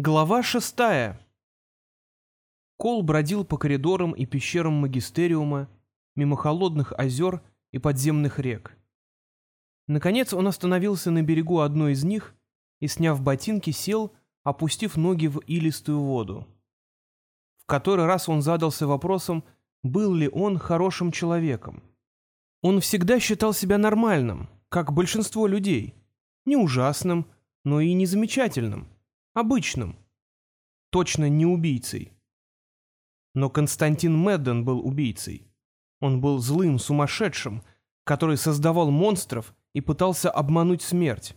Глава шестая. Кол бродил по коридорам и пещерам магистериума, мимо холодных озер и подземных рек. Наконец он остановился на берегу одной из них и, сняв ботинки, сел, опустив ноги в илистую воду. В который раз он задался вопросом, был ли он хорошим человеком. Он всегда считал себя нормальным, как большинство людей, не ужасным, но и не замечательным — Обычным. Точно не убийцей. Но Константин Медден был убийцей. Он был злым, сумасшедшим, который создавал монстров и пытался обмануть смерть.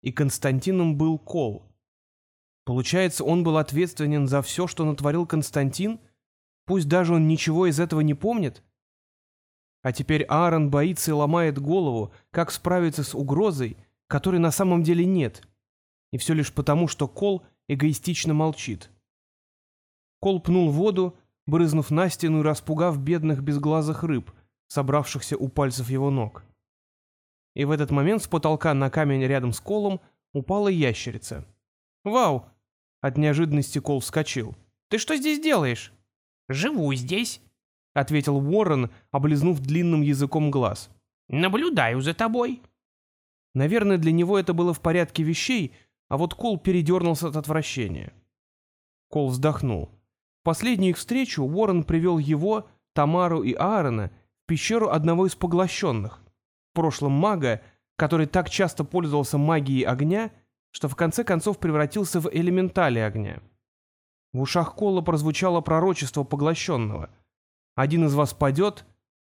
И Константином был Кол. Получается, он был ответственен за все, что натворил Константин, пусть даже он ничего из этого не помнит? А теперь Аарон боится и ломает голову, как справиться с угрозой, которой на самом деле нет — и все лишь потому, что Кол эгоистично молчит. Кол пнул воду, брызнув на стену и распугав бедных безглазых рыб, собравшихся у пальцев его ног. И в этот момент с потолка на камень рядом с Колом упала ящерица. «Вау!» — от неожиданности Кол вскочил. «Ты что здесь делаешь?» «Живу здесь», — ответил Уоррен, облизнув длинным языком глаз. «Наблюдаю за тобой». Наверное, для него это было в порядке вещей — а вот Кол передернулся от отвращения. Кол вздохнул. В последнюю их встречу Уоррен привел его, Тамару и Аарона в пещеру одного из поглощенных, в прошлом мага, который так часто пользовался магией огня, что в конце концов превратился в элементали огня. В ушах Кола прозвучало пророчество поглощенного. «Один из вас падет,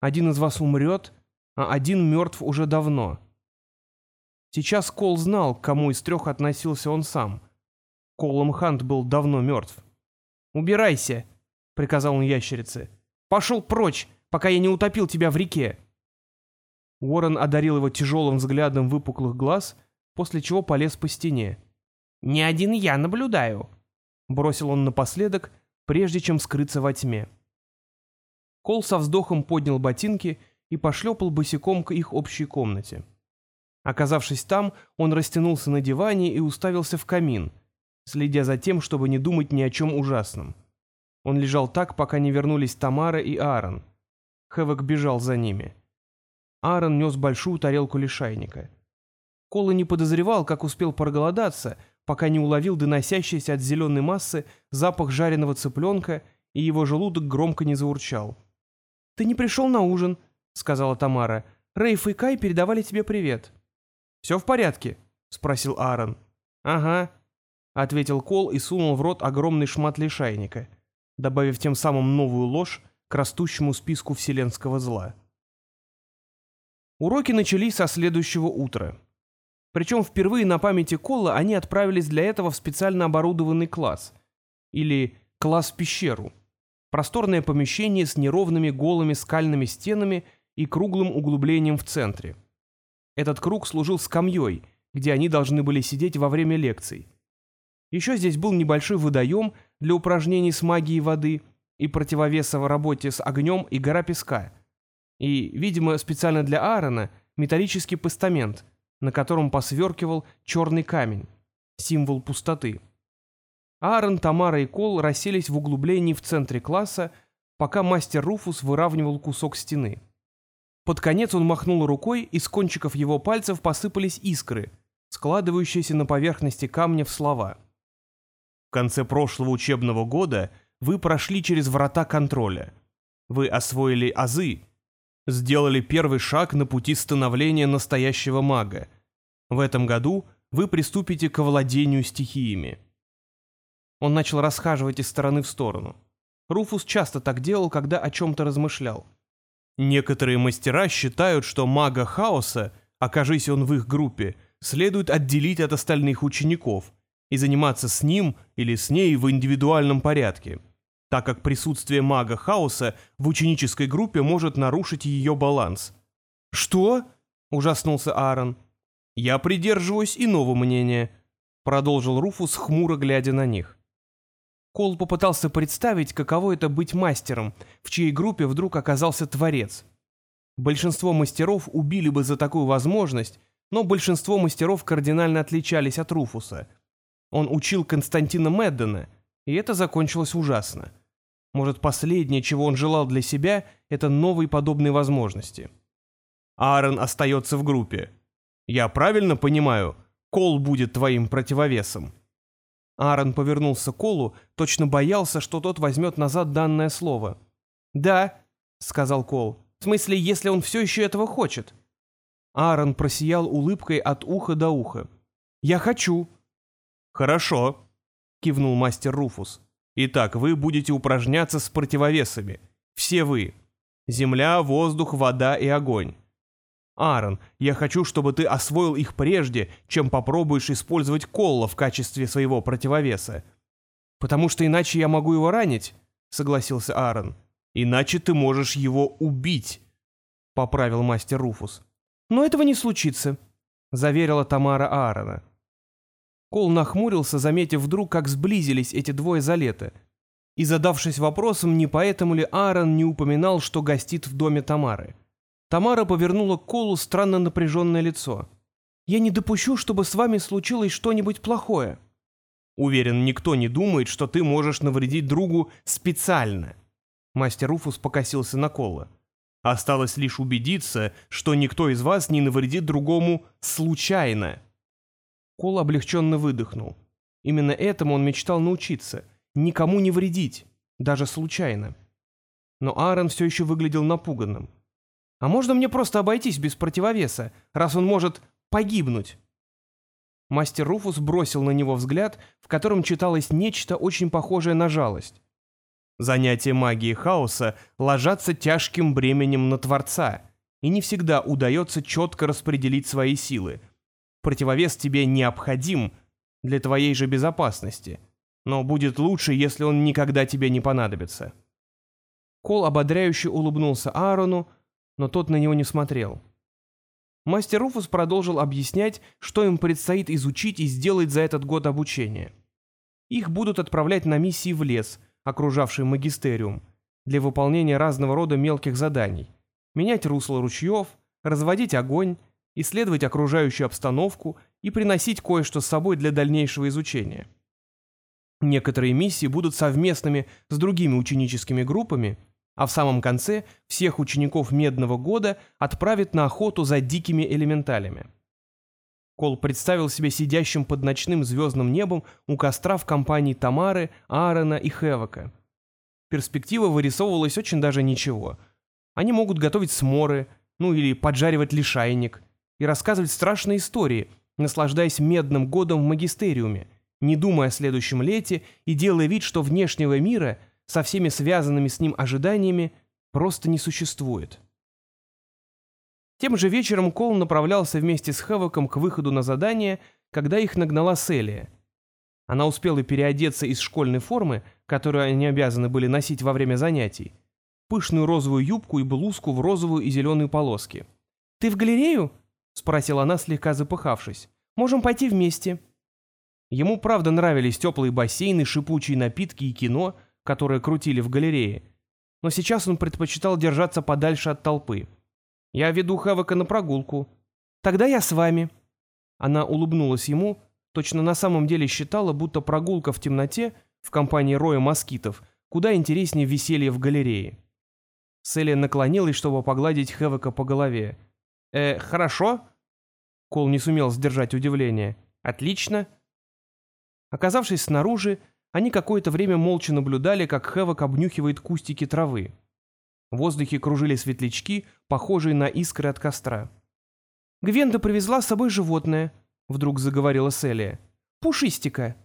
один из вас умрет, а один мертв уже давно». Сейчас Кол знал, к кому из трех относился он сам. Колом Хант был давно мертв. «Убирайся!» — приказал он ящерице. «Пошел прочь, пока я не утопил тебя в реке!» Уоррен одарил его тяжелым взглядом выпуклых глаз, после чего полез по стене. «Не один я наблюдаю», — бросил он напоследок, прежде чем скрыться во тьме. Кол со вздохом поднял ботинки и пошлепал босиком к их общей комнате. Оказавшись там, он растянулся на диване и уставился в камин, следя за тем, чтобы не думать ни о чем ужасном. Он лежал так, пока не вернулись Тамара и Аарон. Хэвок бежал за ними. Аарон нес большую тарелку лишайника. Кола не подозревал, как успел проголодаться, пока не уловил доносящийся от зеленой массы запах жареного цыпленка, и его желудок громко не заурчал. «Ты не пришел на ужин», — сказала Тамара. «Рейф и Кай передавали тебе привет». «Все в порядке?» — спросил Аарон. «Ага», — ответил Кол и сунул в рот огромный шмат лишайника, добавив тем самым новую ложь к растущему списку вселенского зла. Уроки начались со следующего утра. Причем впервые на памяти Кола они отправились для этого в специально оборудованный класс, или класс-пещеру, просторное помещение с неровными голыми скальными стенами и круглым углублением в центре. Этот круг служил скамьей, где они должны были сидеть во время лекций. Еще здесь был небольшой водоем для упражнений с магией воды и противовеса в работе с огнем и гора песка. И, видимо, специально для Аарона, металлический постамент, на котором посверкивал черный камень, символ пустоты. Аарон, Тамара и Кол расселись в углублении в центре класса, пока мастер Руфус выравнивал кусок стены. Под конец он махнул рукой, и с кончиков его пальцев посыпались искры, складывающиеся на поверхности камня в слова. В конце прошлого учебного года вы прошли через врата контроля. Вы освоили азы, сделали первый шаг на пути становления настоящего мага. В этом году вы приступите к овладению стихиями. Он начал расхаживать из стороны в сторону. Руфус часто так делал, когда о чем-то размышлял. Некоторые мастера считают, что мага хаоса, окажись он в их группе, следует отделить от остальных учеников и заниматься с ним или с ней в индивидуальном порядке, так как присутствие мага хаоса в ученической группе может нарушить ее баланс. «Что?» — ужаснулся Аарон. «Я придерживаюсь иного мнения», — продолжил Руфус, хмуро глядя на них. Кол попытался представить, каково это быть мастером, в чьей группе вдруг оказался творец. Большинство мастеров убили бы за такую возможность, но большинство мастеров кардинально отличались от Руфуса. Он учил Константина Меддена, и это закончилось ужасно. Может, последнее, чего он желал для себя, это новые подобные возможности. Аарон остается в группе. Я правильно понимаю, Кол будет твоим противовесом?» Аарон повернулся к Колу, точно боялся, что тот возьмет назад данное слово. «Да», — сказал Кол, — «в смысле, если он все еще этого хочет». Аарон просиял улыбкой от уха до уха. «Я хочу». «Хорошо», — кивнул мастер Руфус. «Итак, вы будете упражняться с противовесами. Все вы. Земля, воздух, вода и огонь. Аарон, я хочу, чтобы ты освоил их прежде, чем попробуешь использовать Колла в качестве своего противовеса. Потому что иначе я могу его ранить, согласился Аарон. Иначе ты можешь его убить, поправил мастер Руфус. Но этого не случится, заверила Тамара Аарона. Кол нахмурился, заметив вдруг, как сблизились эти двое за лето, и задавшись вопросом, не поэтому ли Аарон не упоминал, что гостит в доме Тамары. Тамара повернула к Колу странно напряженное лицо. «Я не допущу, чтобы с вами случилось что-нибудь плохое». «Уверен, никто не думает, что ты можешь навредить другу специально». Мастер Руфус покосился на Кола. «Осталось лишь убедиться, что никто из вас не навредит другому случайно». Кол облегченно выдохнул. Именно этому он мечтал научиться. Никому не вредить, даже случайно. Но Аарон все еще выглядел напуганным. А можно мне просто обойтись без противовеса, раз он может погибнуть?» Мастер Руфус бросил на него взгляд, в котором читалось нечто очень похожее на жалость. Занятия магии хаоса ложатся тяжким бременем на Творца, и не всегда удается четко распределить свои силы. Противовес тебе необходим для твоей же безопасности, но будет лучше, если он никогда тебе не понадобится. Кол ободряюще улыбнулся Аарону, но тот на него не смотрел. Мастер Руфус продолжил объяснять, что им предстоит изучить и сделать за этот год обучения. Их будут отправлять на миссии в лес, окружавший магистериум, для выполнения разного рода мелких заданий. Менять русло ручьев, разводить огонь, исследовать окружающую обстановку и приносить кое-что с собой для дальнейшего изучения. Некоторые миссии будут совместными с другими ученическими группами – а в самом конце всех учеников Медного года отправит на охоту за дикими элементалями. Кол представил себя сидящим под ночным звездным небом у костра в компании Тамары, Аарона и Хевока. Перспектива вырисовывалась очень даже ничего. Они могут готовить сморы, ну или поджаривать лишайник, и рассказывать страшные истории, наслаждаясь медным годом в магистериуме, не думая о следующем лете и делая вид, что внешнего мира — со всеми связанными с ним ожиданиями просто не существует. Тем же вечером Кол направлялся вместе с Хэвоком к выходу на задание, когда их нагнала Селия. Она успела переодеться из школьной формы, которую они обязаны были носить во время занятий, пышную розовую юбку и блузку в розовую и зеленую полоски. «Ты в галерею?» — спросила она, слегка запыхавшись. «Можем пойти вместе». Ему правда нравились теплые бассейны, шипучие напитки и кино — которые крутили в галерее, но сейчас он предпочитал держаться подальше от толпы. «Я веду Хавака на прогулку. Тогда я с вами». Она улыбнулась ему, точно на самом деле считала, будто прогулка в темноте в компании роя москитов куда интереснее веселье в галерее. Селия наклонилась, чтобы погладить Хевека по голове. «Э, хорошо?» Кол не сумел сдержать удивление. «Отлично». Оказавшись снаружи, они какое-то время молча наблюдали, как Хэвок обнюхивает кустики травы. В воздухе кружили светлячки, похожие на искры от костра. «Гвенда привезла с собой животное», — вдруг заговорила Селия. «Пушистика.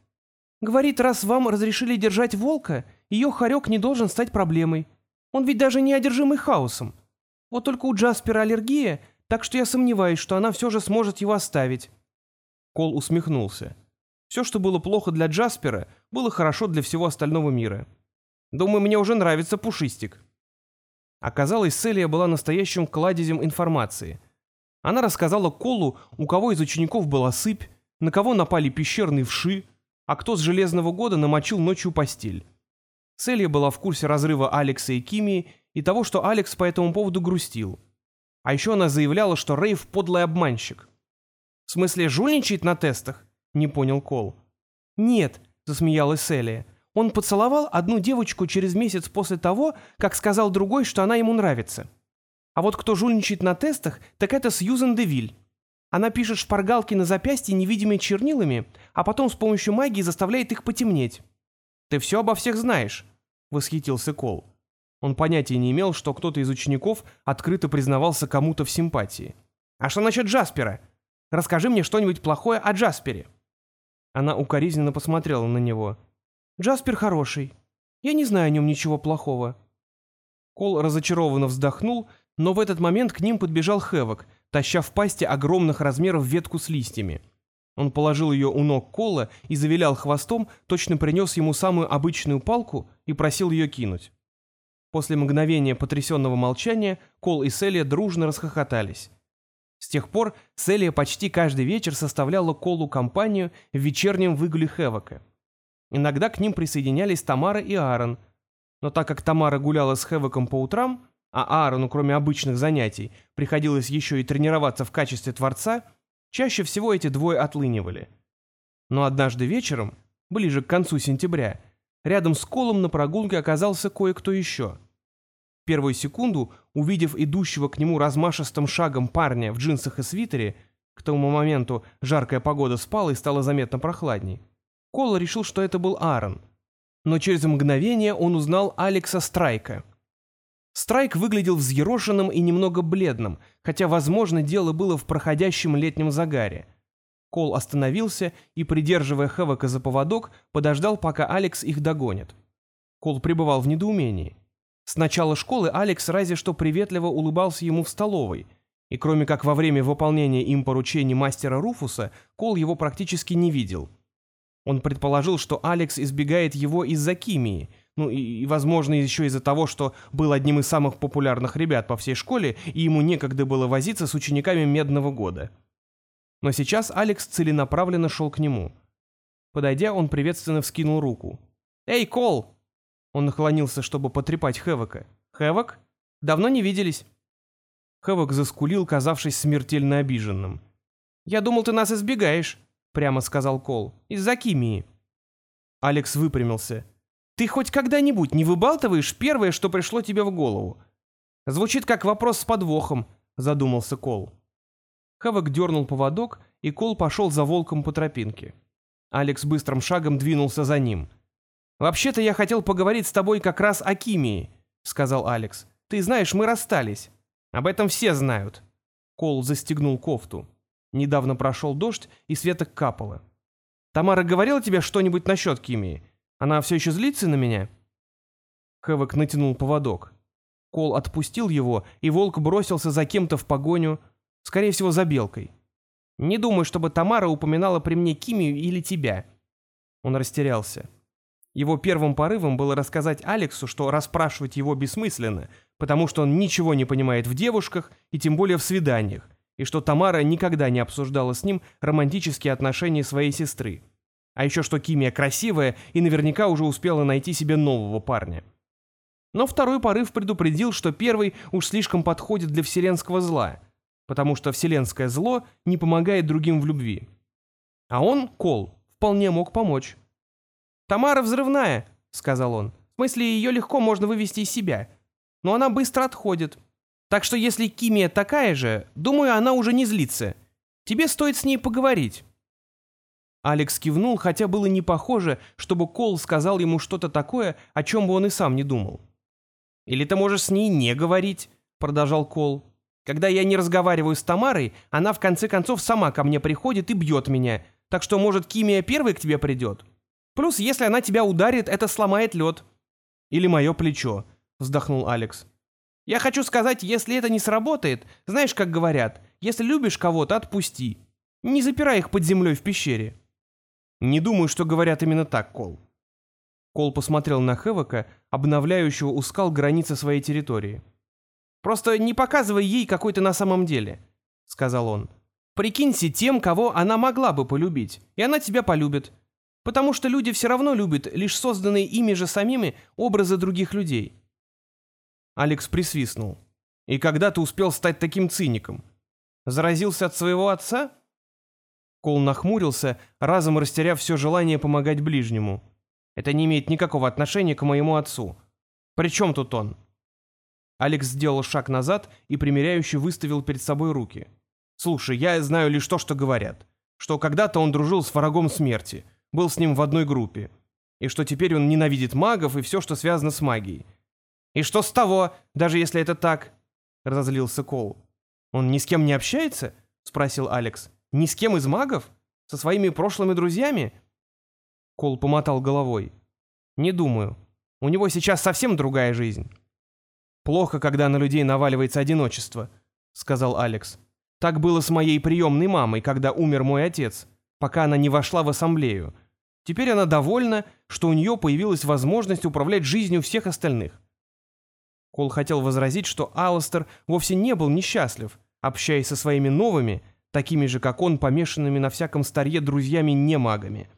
Говорит, раз вам разрешили держать волка, ее хорек не должен стать проблемой. Он ведь даже не одержимый хаосом. Вот только у Джаспера аллергия, так что я сомневаюсь, что она все же сможет его оставить». Кол усмехнулся. Все, что было плохо для Джаспера, было хорошо для всего остального мира. Думаю, мне уже нравится Пушистик. Оказалось, Селия была настоящим кладезем информации. Она рассказала Колу, у кого из учеников была сыпь, на кого напали пещерные вши, а кто с Железного года намочил ночью постель. Селия была в курсе разрыва Алекса и Кими и того, что Алекс по этому поводу грустил. А еще она заявляла, что Рейв подлый обманщик. В смысле, жульничает на тестах? Не понял Кол. «Нет», — засмеялась Селия. «Он поцеловал одну девочку через месяц после того, как сказал другой, что она ему нравится. А вот кто жульничает на тестах, так это Сьюзен Девиль. Она пишет шпаргалки на запястье невидимыми чернилами, а потом с помощью магии заставляет их потемнеть». «Ты все обо всех знаешь», — восхитился Кол. Он понятия не имел, что кто-то из учеников открыто признавался кому-то в симпатии. «А что насчет Джаспера? Расскажи мне что-нибудь плохое о Джаспере». Она укоризненно посмотрела на него. «Джаспер хороший. Я не знаю о нем ничего плохого». Кол разочарованно вздохнул, но в этот момент к ним подбежал Хэвок, таща в пасти огромных размеров ветку с листьями. Он положил ее у ног Кола и завилял хвостом, точно принес ему самую обычную палку и просил ее кинуть. После мгновения потрясенного молчания Кол и Селия дружно расхохотались. С тех пор Селия почти каждый вечер составляла Колу компанию в вечернем выгуле Хевока. Иногда к ним присоединялись Тамара и Аарон, но так как Тамара гуляла с Хевоком по утрам, а Аарону, кроме обычных занятий, приходилось еще и тренироваться в качестве творца, чаще всего эти двое отлынивали. Но однажды вечером, ближе к концу сентября, рядом с Колом на прогулке оказался кое-кто еще. Первую секунду, увидев идущего к нему размашистым шагом парня в джинсах и свитере, к тому моменту жаркая погода спала и стало заметно прохладней, Кола решил, что это был Аарон. Но через мгновение он узнал Алекса Страйка. Страйк выглядел взъерошенным и немного бледным, хотя, возможно, дело было в проходящем летнем загаре – Кол остановился и, придерживая Хэвока за поводок, подождал, пока Алекс их догонит. Кол пребывал в недоумении. С начала школы Алекс разве что приветливо улыбался ему в столовой, и кроме как во время выполнения им поручений мастера Руфуса, Кол его практически не видел. Он предположил, что Алекс избегает его из-за химии, ну и, и, возможно, еще из-за того, что был одним из самых популярных ребят по всей школе, и ему некогда было возиться с учениками медного года. Но сейчас Алекс целенаправленно шел к нему. Подойдя, он приветственно вскинул руку. «Эй, Кол!» Он наклонился, чтобы потрепать Хэвока. «Хэвок? Давно не виделись?» Хэвок заскулил, казавшись смертельно обиженным. «Я думал, ты нас избегаешь», — прямо сказал Кол. «Из-за Кимии». Алекс выпрямился. «Ты хоть когда-нибудь не выбалтываешь первое, что пришло тебе в голову?» «Звучит как вопрос с подвохом», — задумался Кол. Хэвок дернул поводок, и Кол пошел за волком по тропинке. Алекс быстрым шагом двинулся за ним. «Вообще-то я хотел поговорить с тобой как раз о Кимии», — сказал Алекс. «Ты знаешь, мы расстались. Об этом все знают». Кол застегнул кофту. Недавно прошел дождь, и светок капало. «Тамара говорила тебе что-нибудь насчет Кимии? Она все еще злится на меня?» Хэвок натянул поводок. Кол отпустил его, и волк бросился за кем-то в погоню, Скорее всего, за белкой. Не думаю, чтобы Тамара упоминала при мне Кимию или тебя». Он растерялся. Его первым порывом было рассказать Алексу, что расспрашивать его бессмысленно, потому что он ничего не понимает в девушках и тем более в свиданиях, и что Тамара никогда не обсуждала с ним романтические отношения своей сестры. А еще что Кимия красивая и наверняка уже успела найти себе нового парня. Но второй порыв предупредил, что первый уж слишком подходит для вселенского зла, потому что вселенское зло не помогает другим в любви. А он, Кол, вполне мог помочь. «Тамара взрывная», — сказал он. «В смысле, ее легко можно вывести из себя. Но она быстро отходит. Так что если Кимия такая же, думаю, она уже не злится. Тебе стоит с ней поговорить». Алекс кивнул, хотя было не похоже, чтобы Кол сказал ему что-то такое, о чем бы он и сам не думал. «Или ты можешь с ней не говорить», — продолжал Кол. Когда я не разговариваю с Тамарой, она в конце концов сама ко мне приходит и бьет меня. Так что, может, Кимия первой к тебе придет? Плюс, если она тебя ударит, это сломает лед. Или мое плечо, вздохнул Алекс. Я хочу сказать, если это не сработает, знаешь, как говорят, если любишь кого-то, отпусти. Не запирай их под землей в пещере. Не думаю, что говорят именно так, Кол. Кол посмотрел на Хевока, обновляющего у скал границы своей территории. Просто не показывай ей, какой ты на самом деле», — сказал он. «Прикинься тем, кого она могла бы полюбить, и она тебя полюбит. Потому что люди все равно любят лишь созданные ими же самими образы других людей». Алекс присвистнул. «И когда ты успел стать таким циником? Заразился от своего отца?» Кол нахмурился, разом растеряв все желание помогать ближнему. «Это не имеет никакого отношения к моему отцу. При чем тут он?» Алекс сделал шаг назад и примиряюще выставил перед собой руки. «Слушай, я знаю лишь то, что говорят. Что когда-то он дружил с врагом смерти, был с ним в одной группе. И что теперь он ненавидит магов и все, что связано с магией. «И что с того, даже если это так?» — разозлился Кол. «Он ни с кем не общается?» — спросил Алекс. «Ни с кем из магов? Со своими прошлыми друзьями?» Кол помотал головой. «Не думаю. У него сейчас совсем другая жизнь». «Плохо, когда на людей наваливается одиночество», — сказал Алекс. «Так было с моей приемной мамой, когда умер мой отец, пока она не вошла в ассамблею. Теперь она довольна, что у нее появилась возможность управлять жизнью всех остальных». Кол хотел возразить, что Алластер вовсе не был несчастлив, общаясь со своими новыми, такими же, как он, помешанными на всяком старье друзьями-немагами.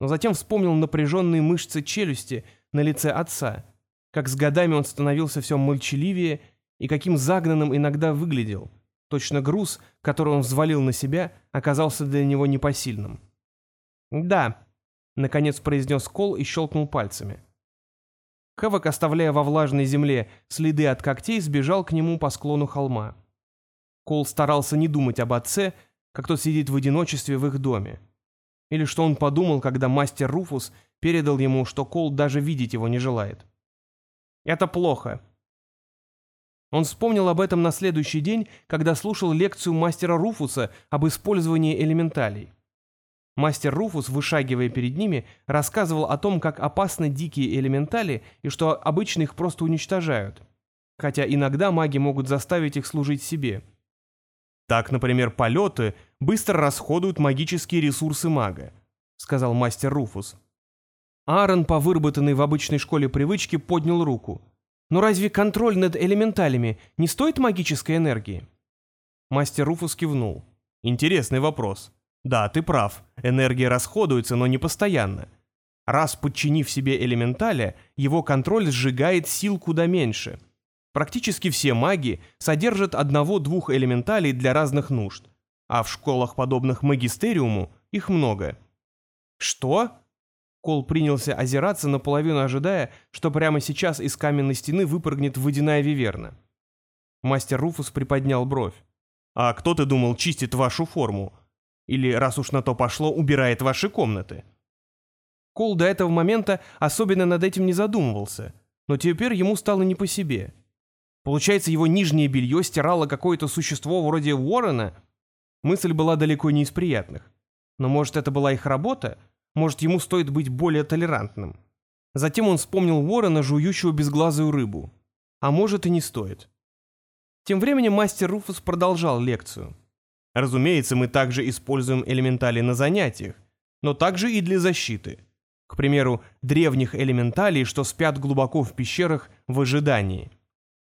Но затем вспомнил напряженные мышцы челюсти на лице отца — как с годами он становился все молчаливее и каким загнанным иногда выглядел. Точно груз, который он взвалил на себя, оказался для него непосильным. «Да», — наконец произнес Кол и щелкнул пальцами. Хэвок, оставляя во влажной земле следы от когтей, сбежал к нему по склону холма. Кол старался не думать об отце, как тот сидит в одиночестве в их доме. Или что он подумал, когда мастер Руфус передал ему, что Кол даже видеть его не желает. Это плохо. Он вспомнил об этом на следующий день, когда слушал лекцию мастера Руфуса об использовании элементалей. Мастер Руфус, вышагивая перед ними, рассказывал о том, как опасны дикие элементали и что обычно их просто уничтожают. Хотя иногда маги могут заставить их служить себе. Так, например, полеты быстро расходуют магические ресурсы мага, сказал мастер Руфус. Аарон, по выработанной в обычной школе привычке, поднял руку. «Но разве контроль над элементалями не стоит магической энергии?» Мастер Руфус кивнул. «Интересный вопрос. Да, ты прав. Энергия расходуется, но не постоянно. Раз подчинив себе элементаля, его контроль сжигает сил куда меньше. Практически все маги содержат одного-двух элементалей для разных нужд, а в школах, подобных магистериуму, их много». «Что?» Кол принялся озираться, наполовину ожидая, что прямо сейчас из каменной стены выпрыгнет водяная виверна. Мастер Руфус приподнял бровь. «А кто, ты думал, чистит вашу форму? Или, раз уж на то пошло, убирает ваши комнаты?» Кол до этого момента особенно над этим не задумывался, но теперь ему стало не по себе. Получается, его нижнее белье стирало какое-то существо вроде Уоррена? Мысль была далеко не из приятных. Но может, это была их работа? Может, ему стоит быть более толерантным. Затем он вспомнил ворона, жующего безглазую рыбу. А может, и не стоит. Тем временем мастер Руфус продолжал лекцию. Разумеется, мы также используем элементали на занятиях, но также и для защиты. К примеру, древних элементалей, что спят глубоко в пещерах в ожидании.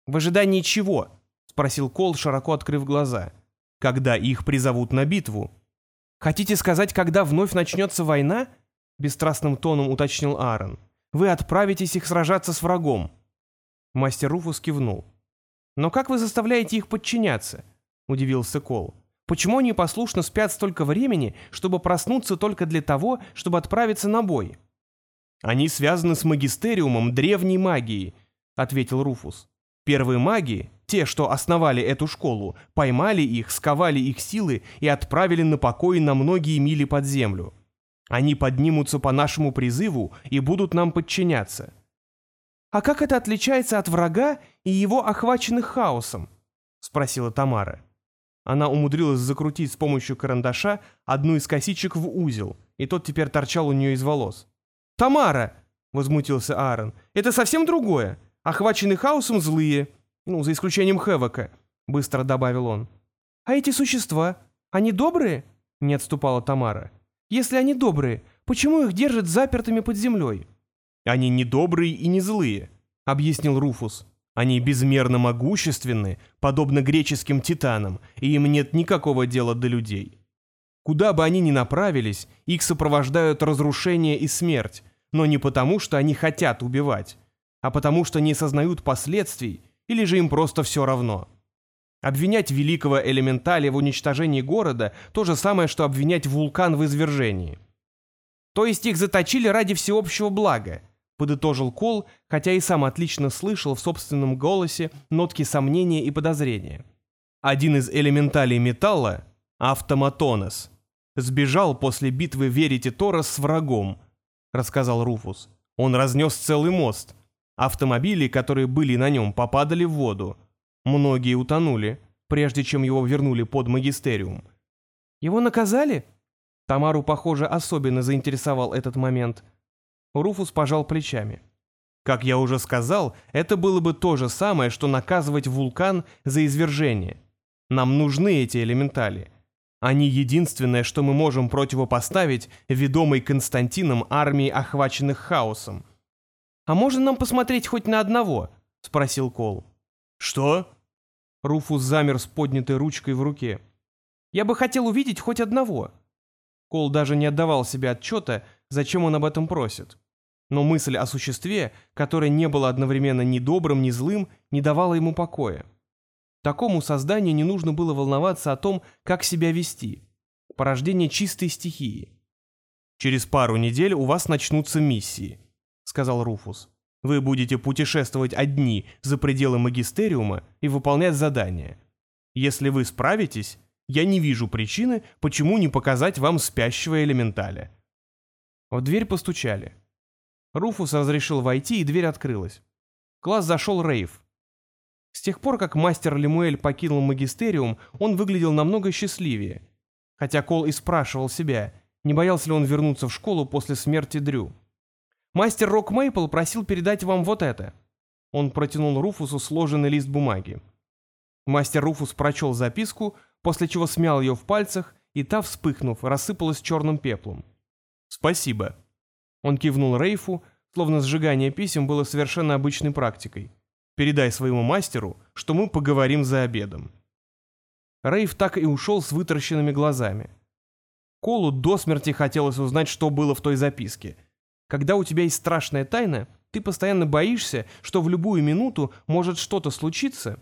«В ожидании чего?» — спросил Кол, широко открыв глаза. «Когда их призовут на битву», «Хотите сказать, когда вновь начнется война?» — бесстрастным тоном уточнил Аарон. «Вы отправитесь их сражаться с врагом». Мастер Руфус кивнул. «Но как вы заставляете их подчиняться?» — удивился Кол. «Почему они послушно спят столько времени, чтобы проснуться только для того, чтобы отправиться на бой?» «Они связаны с магистериумом древней магии», — ответил Руфус. «Первые маги, те, что основали эту школу, поймали их, сковали их силы и отправили на покой на многие мили под землю. Они поднимутся по нашему призыву и будут нам подчиняться. «А как это отличается от врага и его охваченных хаосом?» — спросила Тамара. Она умудрилась закрутить с помощью карандаша одну из косичек в узел, и тот теперь торчал у нее из волос. «Тамара!» — возмутился Аарон. «Это совсем другое. Охваченные хаосом злые, ну, за исключением Хэвока», — быстро добавил он. «А эти существа, они добрые?» — не отступала Тамара. «Если они добрые, почему их держат запертыми под землей?» «Они не добрые и не злые», — объяснил Руфус. «Они безмерно могущественны, подобно греческим титанам, и им нет никакого дела до людей. Куда бы они ни направились, их сопровождают разрушение и смерть, но не потому, что они хотят убивать, а потому что не сознают последствий или же им просто все равно. Обвинять великого элементаля в уничтожении города – то же самое, что обвинять вулкан в извержении. То есть их заточили ради всеобщего блага, подытожил Кол, хотя и сам отлично слышал в собственном голосе нотки сомнения и подозрения. Один из элементалей металла, Автоматонос, сбежал после битвы Верите Торос с врагом, рассказал Руфус. Он разнес целый мост. Автомобили, которые были на нем, попадали в воду. Многие утонули, прежде чем его вернули под магистериум. «Его наказали?» Тамару, похоже, особенно заинтересовал этот момент. Руфус пожал плечами. Как я уже сказал, это было бы то же самое, что наказывать вулкан за извержение. Нам нужны эти элементали. Они единственное, что мы можем противопоставить ведомой Константином армии, охваченных хаосом. «А можно нам посмотреть хоть на одного?» — спросил Кол. «Что?» Руфус замер с поднятой ручкой в руке. «Я бы хотел увидеть хоть одного». Кол даже не отдавал себе отчета, зачем он об этом просит. Но мысль о существе, которое не было одновременно ни добрым, ни злым, не давала ему покоя. Такому созданию не нужно было волноваться о том, как себя вести. Порождение чистой стихии. «Через пару недель у вас начнутся миссии», — сказал Руфус. «Вы будете путешествовать одни за пределы магистериума и выполнять задания. Если вы справитесь, я не вижу причины, почему не показать вам спящего элементаля». В дверь постучали. Руфус разрешил войти, и дверь открылась. В класс зашел Рейв. С тех пор, как мастер Лемуэль покинул магистериум, он выглядел намного счастливее. Хотя Кол и спрашивал себя, не боялся ли он вернуться в школу после смерти Дрю. «Мастер Рок Мейпл просил передать вам вот это». Он протянул Руфусу сложенный лист бумаги. Мастер Руфус прочел записку, после чего смял ее в пальцах, и та, вспыхнув, рассыпалась черным пеплом. «Спасибо». Он кивнул Рейфу, словно сжигание писем было совершенно обычной практикой. Передай своему мастеру, что мы поговорим за обедом». Рейв так и ушел с вытаращенными глазами. Колу до смерти хотелось узнать, что было в той записке. Когда у тебя есть страшная тайна, ты постоянно боишься, что в любую минуту может что-то случиться.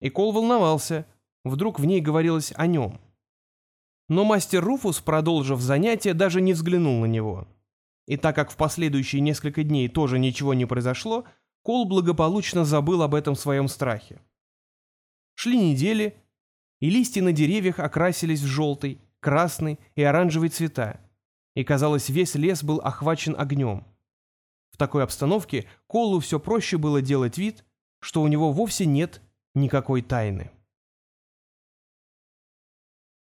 И Кол волновался. Вдруг в ней говорилось о нем. Но мастер Руфус, продолжив занятие, даже не взглянул на него. И так как в последующие несколько дней тоже ничего не произошло, Кол благополучно забыл об этом своем страхе. Шли недели, и листья на деревьях окрасились в желтый, красный и оранжевый цвета, и, казалось, весь лес был охвачен огнем. В такой обстановке Колу все проще было делать вид, что у него вовсе нет никакой тайны.